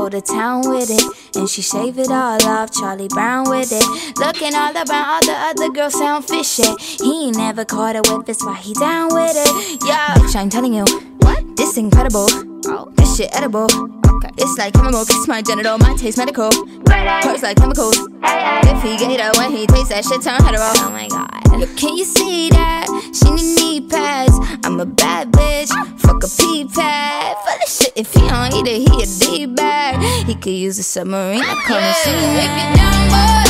Go to town with it, and she shave it all off. Charlie Brown with it. Looking all around, all the other girls sound fishy. He ain't never caught a whip, that's why he down with it. Yeah, bitch, I'm telling you, what? This incredible. Oh, this shit edible. Okay. It's like chemical, kiss my genital, my taste medical. Hurts like chemicals. If he get it when he takes that shit, turn hetero. Oh my god. Can you see that? She need knee pads. I'm a bad bitch. Fuck a pee pad. For the shit, if he don't eat it, he a D-bag. He could use a submarine. I come and see If me. you down, boy,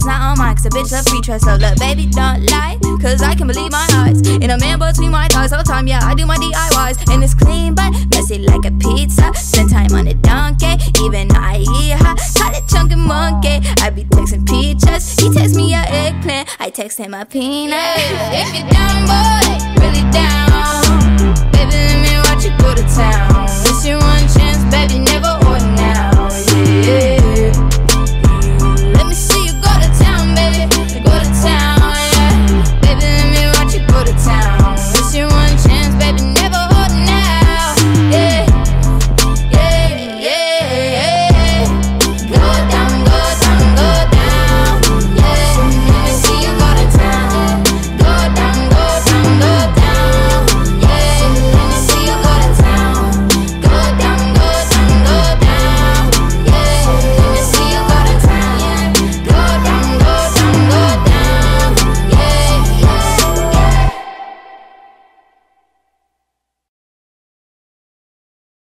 it's not on mine. Cause a bitch love free trust. So look, baby, don't lie. Cause I can believe my eyes. In a man between my thighs all the time, yeah, I do my DIYs. And it's clean, but messy like a pizza. Spend time on a donkey, even I eat hot. Call it chunky monkey. I be texting peaches. He text me a eggplant. I text him a peanut. If you down, boy, really down.